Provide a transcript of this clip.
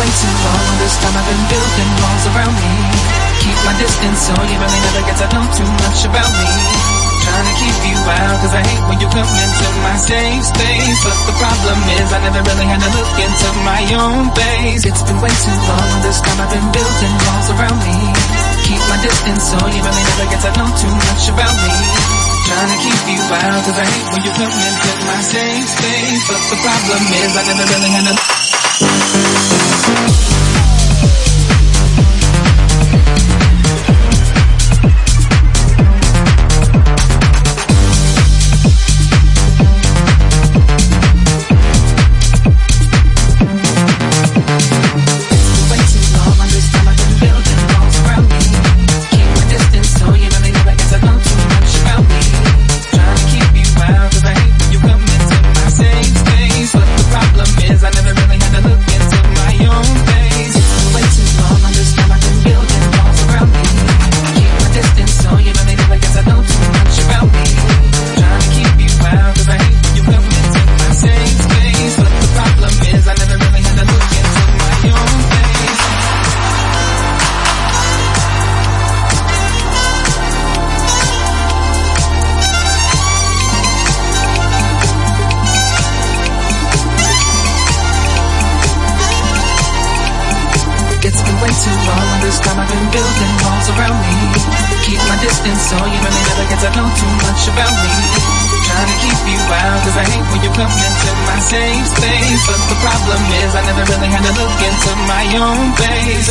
way too long. This time I've been building walls around me. Keep my distance so you really never get to know too much about me. Trying to keep you out cause I hate when you come into my safe space. But the problem is I never really had to look into my own face. It's been way too long. This time I've been building walls around me. Keep my distance so you really never get to know too much about me. Trying to keep you out cause I hate when you come into my safe space. But the problem is I never really had to Música too long. This time I've been building walls around me. Keep my distance so you really never get to know too much about me. Trying to keep you out cause I hate when you come into my safe space. But the problem is I never really had to look into my own face.